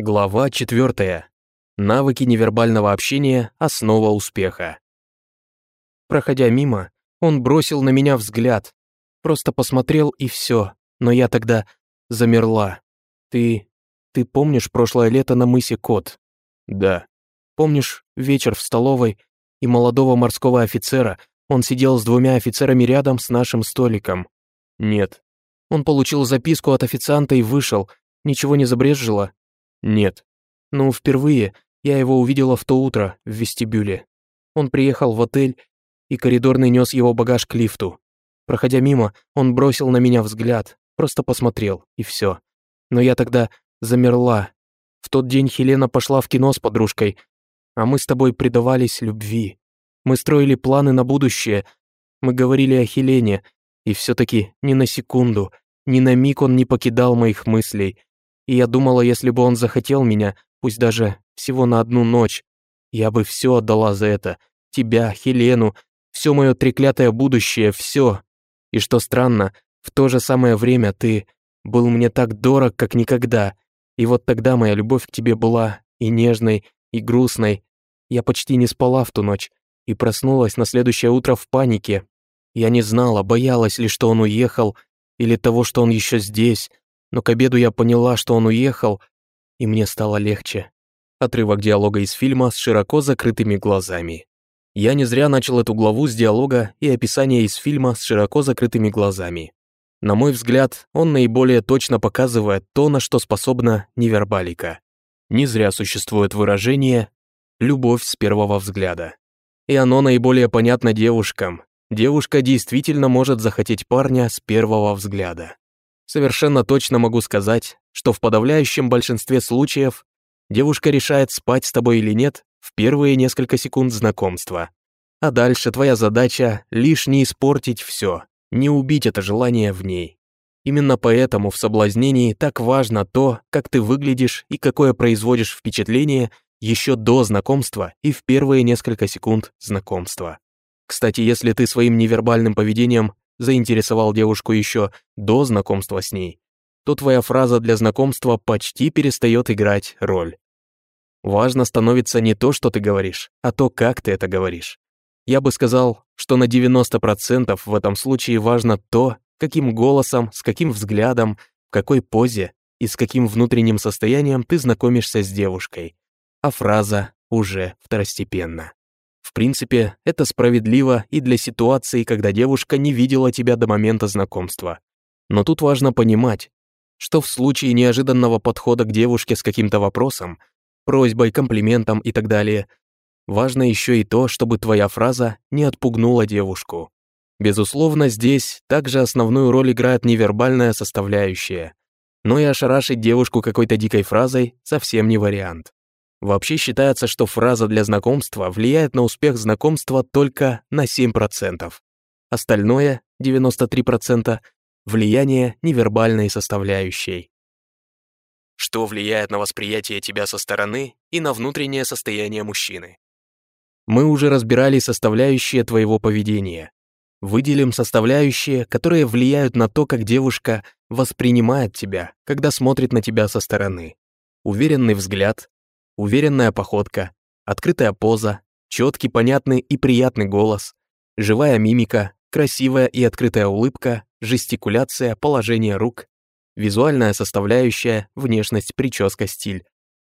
Глава 4. Навыки невербального общения – основа успеха. Проходя мимо, он бросил на меня взгляд. Просто посмотрел и все. Но я тогда замерла. Ты... ты помнишь прошлое лето на мысе Кот? Да. Помнишь вечер в столовой и молодого морского офицера? Он сидел с двумя офицерами рядом с нашим столиком. Нет. Он получил записку от официанта и вышел. Ничего не забрежило? Нет. Ну, впервые я его увидела в то утро в вестибюле. Он приехал в отель, и коридорный нес его багаж к лифту. Проходя мимо, он бросил на меня взгляд, просто посмотрел, и все. Но я тогда замерла. В тот день Хелена пошла в кино с подружкой, а мы с тобой предавались любви. Мы строили планы на будущее, мы говорили о Хелене, и все таки ни на секунду, ни на миг он не покидал моих мыслей. И я думала, если бы он захотел меня, пусть даже всего на одну ночь, я бы все отдала за это. Тебя, Хелену, все мое треклятое будущее, все. И что странно, в то же самое время ты был мне так дорог, как никогда. И вот тогда моя любовь к тебе была и нежной, и грустной. Я почти не спала в ту ночь и проснулась на следующее утро в панике. Я не знала, боялась ли, что он уехал, или того, что он еще здесь, но к обеду я поняла, что он уехал, и мне стало легче. Отрывок диалога из фильма с широко закрытыми глазами. Я не зря начал эту главу с диалога и описания из фильма с широко закрытыми глазами. На мой взгляд, он наиболее точно показывает то, на что способна невербалика. Не зря существует выражение «любовь с первого взгляда». И оно наиболее понятно девушкам. Девушка действительно может захотеть парня с первого взгляда. Совершенно точно могу сказать, что в подавляющем большинстве случаев девушка решает, спать с тобой или нет, в первые несколько секунд знакомства. А дальше твоя задача лишь не испортить все, не убить это желание в ней. Именно поэтому в соблазнении так важно то, как ты выглядишь и какое производишь впечатление еще до знакомства и в первые несколько секунд знакомства. Кстати, если ты своим невербальным поведением заинтересовал девушку еще до знакомства с ней, то твоя фраза для знакомства почти перестает играть роль. Важно становится не то, что ты говоришь, а то, как ты это говоришь. Я бы сказал, что на 90% в этом случае важно то, каким голосом, с каким взглядом, в какой позе и с каким внутренним состоянием ты знакомишься с девушкой. А фраза уже второстепенна. В принципе, это справедливо и для ситуации, когда девушка не видела тебя до момента знакомства. Но тут важно понимать, что в случае неожиданного подхода к девушке с каким-то вопросом, просьбой, комплиментом и так далее, важно еще и то, чтобы твоя фраза не отпугнула девушку. Безусловно, здесь также основную роль играет невербальная составляющая. Но и ошарашить девушку какой-то дикой фразой совсем не вариант. Вообще считается, что фраза для знакомства влияет на успех знакомства только на 7%. Остальное, 93%, влияние невербальной составляющей. Что влияет на восприятие тебя со стороны и на внутреннее состояние мужчины? Мы уже разбирали составляющие твоего поведения. Выделим составляющие, которые влияют на то, как девушка воспринимает тебя, когда смотрит на тебя со стороны. Уверенный взгляд, Уверенная походка, открытая поза, четкий, понятный и приятный голос, живая мимика, красивая и открытая улыбка, жестикуляция, положение рук, визуальная составляющая, внешность, прическа, стиль,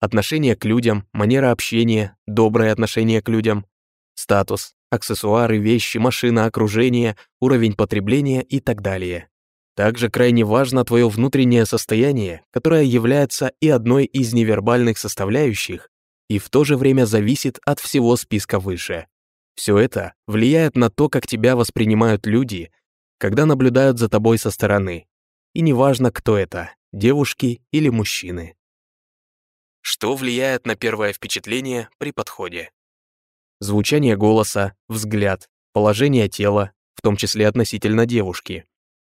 отношение к людям, манера общения, доброе отношение к людям, статус, аксессуары, вещи, машина, окружение, уровень потребления и так далее. Также крайне важно твое внутреннее состояние, которое является и одной из невербальных составляющих, и в то же время зависит от всего списка выше. Все это влияет на то, как тебя воспринимают люди, когда наблюдают за тобой со стороны. И неважно, кто это, девушки или мужчины. Что влияет на первое впечатление при подходе? Звучание голоса, взгляд, положение тела, в том числе относительно девушки,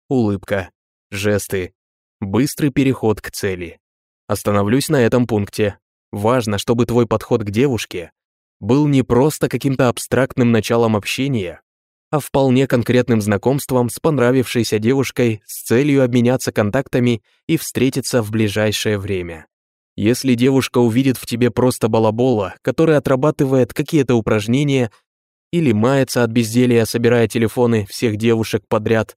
улыбка, жесты, быстрый переход к цели. Остановлюсь на этом пункте. Важно, чтобы твой подход к девушке был не просто каким-то абстрактным началом общения, а вполне конкретным знакомством с понравившейся девушкой с целью обменяться контактами и встретиться в ближайшее время. Если девушка увидит в тебе просто балабола, который отрабатывает какие-то упражнения или мается от безделья, собирая телефоны всех девушек подряд,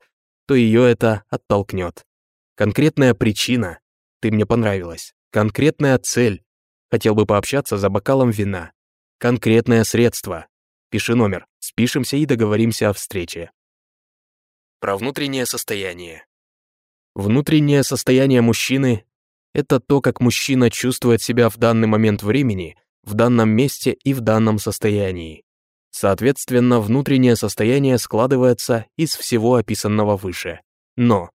то ее это оттолкнет. Конкретная причина — ты мне понравилась. Конкретная цель — хотел бы пообщаться за бокалом вина. Конкретное средство — пиши номер, спишемся и договоримся о встрече. Про внутреннее состояние. Внутреннее состояние мужчины — это то, как мужчина чувствует себя в данный момент времени, в данном месте и в данном состоянии. Соответственно, внутреннее состояние складывается из всего описанного выше. Но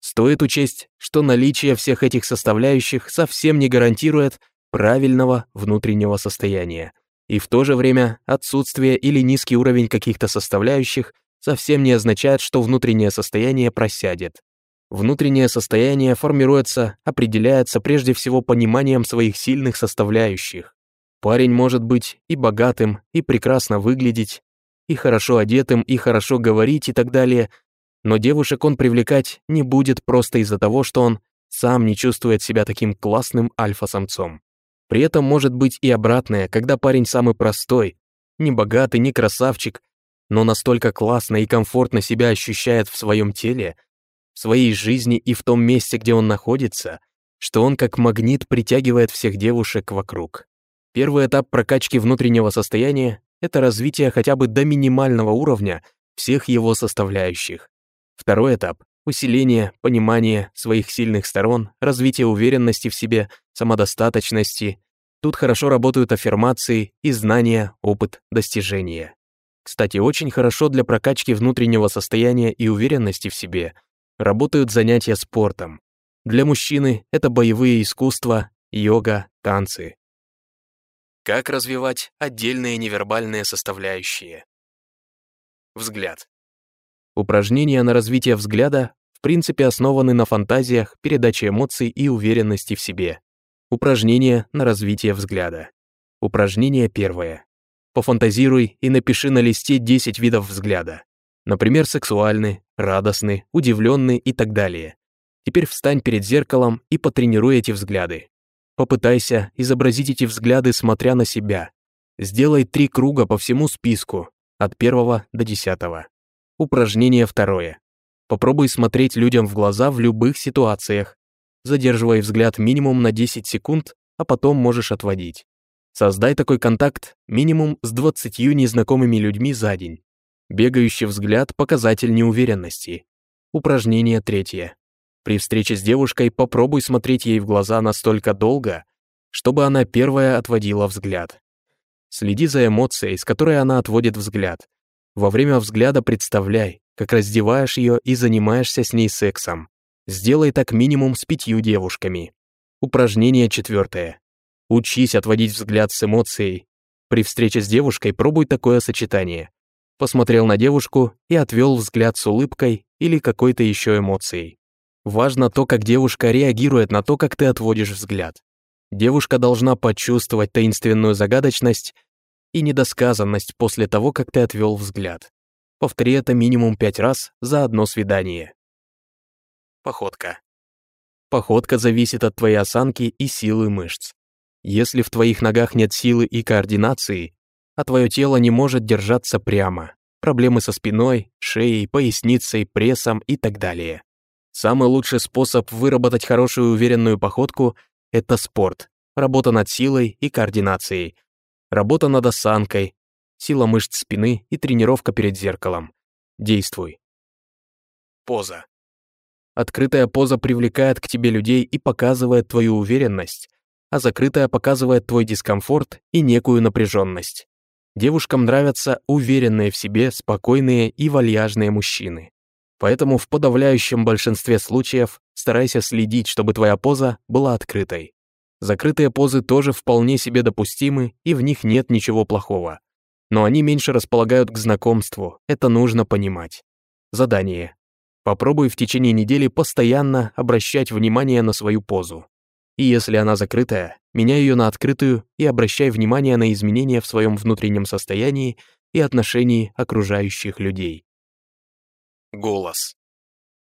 стоит учесть, что наличие всех этих составляющих совсем не гарантирует правильного внутреннего состояния. И в то же время отсутствие или низкий уровень каких-то составляющих совсем не означает, что внутреннее состояние просядет. Внутреннее состояние формируется, определяется прежде всего пониманием своих сильных составляющих. Парень может быть и богатым, и прекрасно выглядеть, и хорошо одетым, и хорошо говорить и так далее, но девушек он привлекать не будет просто из-за того, что он сам не чувствует себя таким классным альфа-самцом. При этом может быть и обратное, когда парень самый простой, не богатый, не красавчик, но настолько классно и комфортно себя ощущает в своем теле, в своей жизни и в том месте, где он находится, что он как магнит притягивает всех девушек вокруг. Первый этап прокачки внутреннего состояния — это развитие хотя бы до минимального уровня всех его составляющих. Второй этап — усиление, понимание своих сильных сторон, развитие уверенности в себе, самодостаточности. Тут хорошо работают аффирмации и знания, опыт, достижения. Кстати, очень хорошо для прокачки внутреннего состояния и уверенности в себе — работают занятия спортом. Для мужчины это боевые искусства, йога, танцы. Как развивать отдельные невербальные составляющие? Взгляд. Упражнения на развитие взгляда в принципе основаны на фантазиях, передаче эмоций и уверенности в себе. Упражнения на развитие взгляда. Упражнение первое. Пофантазируй и напиши на листе 10 видов взгляда. Например, сексуальный, радостный, удивленный и так далее. Теперь встань перед зеркалом и потренируй эти взгляды. Попытайся изобразить эти взгляды, смотря на себя. Сделай три круга по всему списку, от первого до десятого. Упражнение второе. Попробуй смотреть людям в глаза в любых ситуациях. Задерживай взгляд минимум на 10 секунд, а потом можешь отводить. Создай такой контакт минимум с 20 незнакомыми людьми за день. Бегающий взгляд – показатель неуверенности. Упражнение третье. При встрече с девушкой попробуй смотреть ей в глаза настолько долго, чтобы она первая отводила взгляд. Следи за эмоцией, с которой она отводит взгляд. Во время взгляда представляй, как раздеваешь ее и занимаешься с ней сексом. Сделай так минимум с пятью девушками. Упражнение четвертое. Учись отводить взгляд с эмоцией. При встрече с девушкой пробуй такое сочетание посмотрел на девушку и отвел взгляд с улыбкой или какой-то еще эмоцией. Важно то, как девушка реагирует на то, как ты отводишь взгляд. Девушка должна почувствовать таинственную загадочность и недосказанность после того, как ты отвел взгляд. Повтори это минимум пять раз за одно свидание. Походка. Походка зависит от твоей осанки и силы мышц. Если в твоих ногах нет силы и координации, а твое тело не может держаться прямо. Проблемы со спиной, шеей, поясницей, прессом и так далее. Самый лучший способ выработать хорошую уверенную походку — это спорт, работа над силой и координацией, работа над осанкой, сила мышц спины и тренировка перед зеркалом. Действуй. Поза. Открытая поза привлекает к тебе людей и показывает твою уверенность, а закрытая показывает твой дискомфорт и некую напряженность. Девушкам нравятся уверенные в себе, спокойные и вальяжные мужчины. Поэтому в подавляющем большинстве случаев старайся следить, чтобы твоя поза была открытой. Закрытые позы тоже вполне себе допустимы, и в них нет ничего плохого. Но они меньше располагают к знакомству, это нужно понимать. Задание. Попробуй в течение недели постоянно обращать внимание на свою позу. И если она закрытая, меняй ее на открытую и обращай внимание на изменения в своем внутреннем состоянии и отношении окружающих людей. Голос.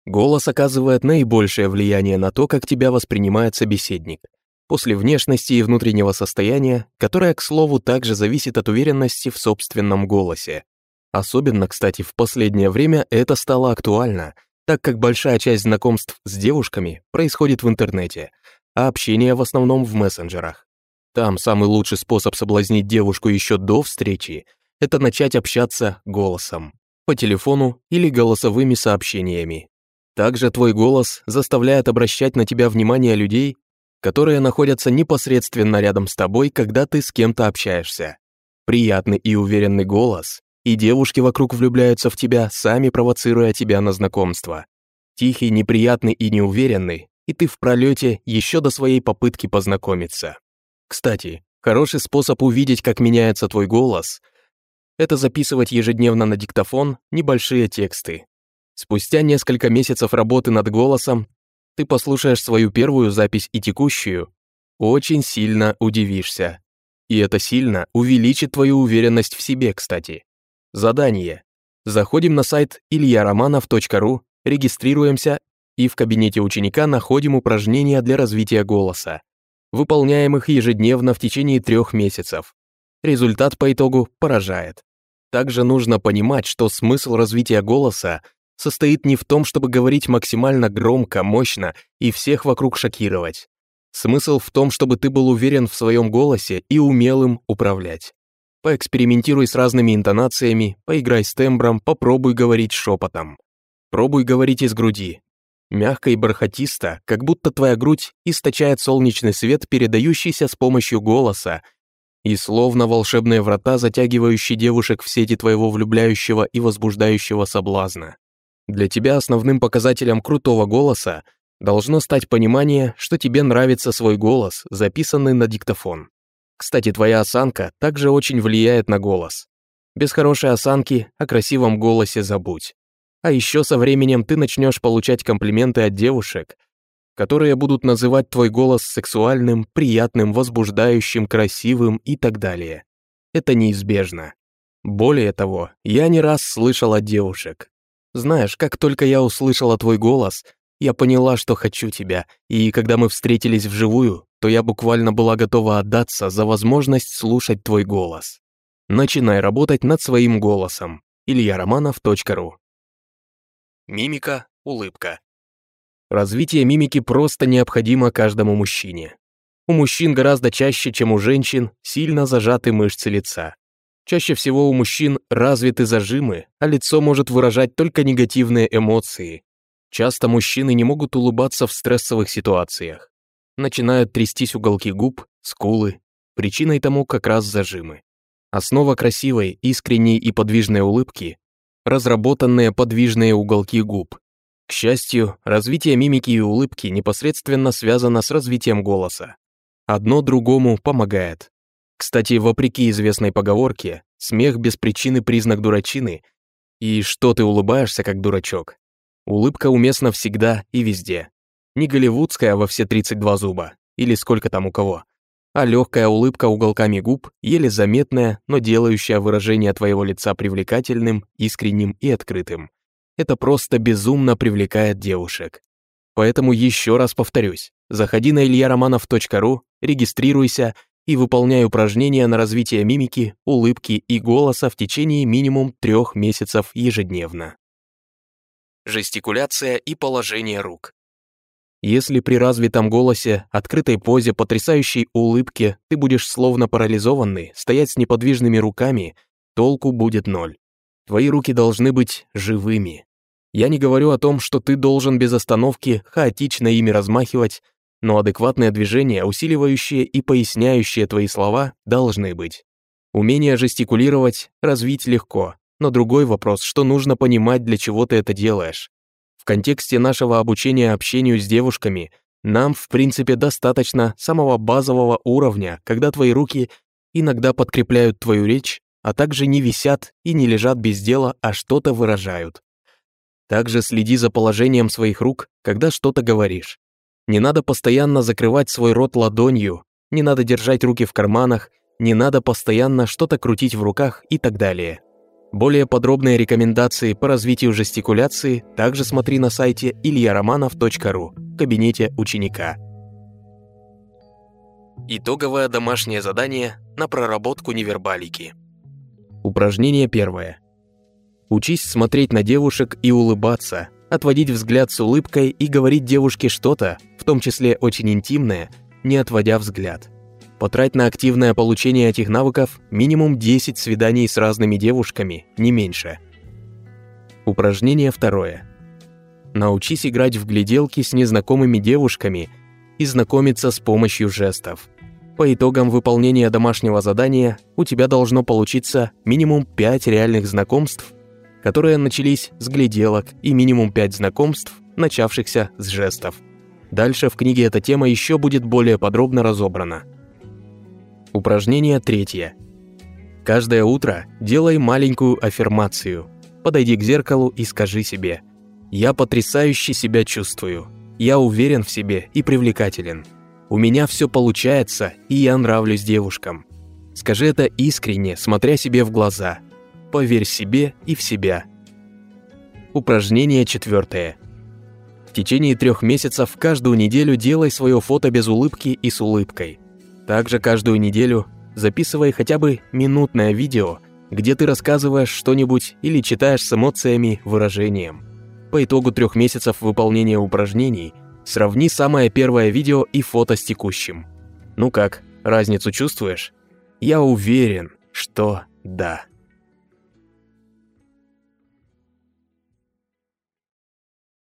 Голос оказывает наибольшее влияние на то, как тебя воспринимает собеседник. после внешности и внутреннего состояния, которое, к слову, также зависит от уверенности в собственном голосе. Особенно, кстати, в последнее время это стало актуально, так как большая часть знакомств с девушками происходит в интернете, а общение в основном в мессенджерах. Там самый лучший способ соблазнить девушку еще до встречи – это начать общаться голосом, по телефону или голосовыми сообщениями. Также твой голос заставляет обращать на тебя внимание людей, которые находятся непосредственно рядом с тобой, когда ты с кем-то общаешься. Приятный и уверенный голос и девушки вокруг влюбляются в тебя, сами провоцируя тебя на знакомство. Тихий, неприятный и неуверенный, и ты в пролете еще до своей попытки познакомиться. Кстати, хороший способ увидеть, как меняется твой голос, это записывать ежедневно на диктофон небольшие тексты. Спустя несколько месяцев работы над голосом ты послушаешь свою первую запись и текущую, очень сильно удивишься. И это сильно увеличит твою уверенность в себе, кстати. Задание. Заходим на сайт ильяроманов.ру, регистрируемся и в кабинете ученика находим упражнения для развития голоса. Выполняем их ежедневно в течение трех месяцев. Результат по итогу поражает. Также нужно понимать, что смысл развития голоса состоит не в том, чтобы говорить максимально громко, мощно и всех вокруг шокировать. Смысл в том, чтобы ты был уверен в своем голосе и умел им управлять. Поэкспериментируй с разными интонациями, поиграй с тембром, попробуй говорить шепотом. Пробуй говорить из груди. Мягко и бархатисто, как будто твоя грудь источает солнечный свет, передающийся с помощью голоса, и словно волшебные врата, затягивающие девушек в сети твоего влюбляющего и возбуждающего соблазна. Для тебя основным показателем крутого голоса должно стать понимание, что тебе нравится свой голос, записанный на диктофон. Кстати, твоя осанка также очень влияет на голос. Без хорошей осанки о красивом голосе забудь. А еще со временем ты начнешь получать комплименты от девушек, которые будут называть твой голос сексуальным, приятным, возбуждающим, красивым и так далее. Это неизбежно. Более того, я не раз слышал от девушек. Знаешь, как только я услышала твой голос, я поняла, что хочу тебя, и когда мы встретились вживую, то я буквально была готова отдаться за возможность слушать твой голос. Начинай работать над своим голосом. ильяроманов.ру Мимика, улыбка. Развитие мимики просто необходимо каждому мужчине. У мужчин гораздо чаще, чем у женщин, сильно зажаты мышцы лица. Чаще всего у мужчин развиты зажимы, а лицо может выражать только негативные эмоции. Часто мужчины не могут улыбаться в стрессовых ситуациях начинают трястись уголки губ, скулы. Причиной тому как раз зажимы. Основа красивой, искренней и подвижной улыбки – разработанные подвижные уголки губ. К счастью, развитие мимики и улыбки непосредственно связано с развитием голоса. Одно другому помогает. Кстати, вопреки известной поговорке, смех без причины признак дурачины, и что ты улыбаешься как дурачок. Улыбка уместна всегда и везде. Не голливудская во все 32 зуба, или сколько там у кого, а легкая улыбка уголками губ, еле заметная, но делающая выражение твоего лица привлекательным, искренним и открытым. Это просто безумно привлекает девушек. Поэтому еще раз повторюсь, заходи на ильяроманов.ру, регистрируйся и выполняй упражнения на развитие мимики, улыбки и голоса в течение минимум трех месяцев ежедневно. Жестикуляция и положение рук. Если при развитом голосе, открытой позе, потрясающей улыбке ты будешь словно парализованный, стоять с неподвижными руками, толку будет ноль. Твои руки должны быть живыми. Я не говорю о том, что ты должен без остановки хаотично ими размахивать, но адекватные движения, усиливающие и поясняющие твои слова, должны быть. Умение жестикулировать развить легко, но другой вопрос, что нужно понимать, для чего ты это делаешь. В контексте нашего обучения общению с девушками нам, в принципе, достаточно самого базового уровня, когда твои руки иногда подкрепляют твою речь, а также не висят и не лежат без дела, а что-то выражают. Также следи за положением своих рук, когда что-то говоришь. Не надо постоянно закрывать свой рот ладонью, не надо держать руки в карманах, не надо постоянно что-то крутить в руках и так далее. Более подробные рекомендации по развитию жестикуляции также смотри на сайте ильяроманов.ру в кабинете ученика. Итоговое домашнее задание на проработку невербалики. Упражнение первое. Учись смотреть на девушек и улыбаться, отводить взгляд с улыбкой и говорить девушке что-то, в том числе очень интимное, не отводя взгляд. Потрать на активное получение этих навыков минимум 10 свиданий с разными девушками, не меньше. Упражнение второе. Научись играть в гляделки с незнакомыми девушками и знакомиться с помощью жестов. По итогам выполнения домашнего задания у тебя должно получиться минимум 5 реальных знакомств, которые начались с гляделок, и минимум 5 знакомств, начавшихся с жестов. Дальше в книге эта тема еще будет более подробно разобрана. Упражнение третье. Каждое утро делай маленькую аффирмацию. Подойди к зеркалу и скажи себе «Я потрясающе себя чувствую. Я уверен в себе и привлекателен. У меня все получается, и я нравлюсь девушкам». Скажи это искренне, смотря себе в глаза. Поверь себе и в себя. Упражнение четвертое. В течение трех месяцев каждую неделю делай свое фото без улыбки и с улыбкой. Также каждую неделю записывай хотя бы минутное видео, где ты рассказываешь что-нибудь или читаешь с эмоциями, выражением. По итогу трех месяцев выполнения упражнений сравни самое первое видео и фото с текущим. Ну как, разницу чувствуешь? Я уверен, что да.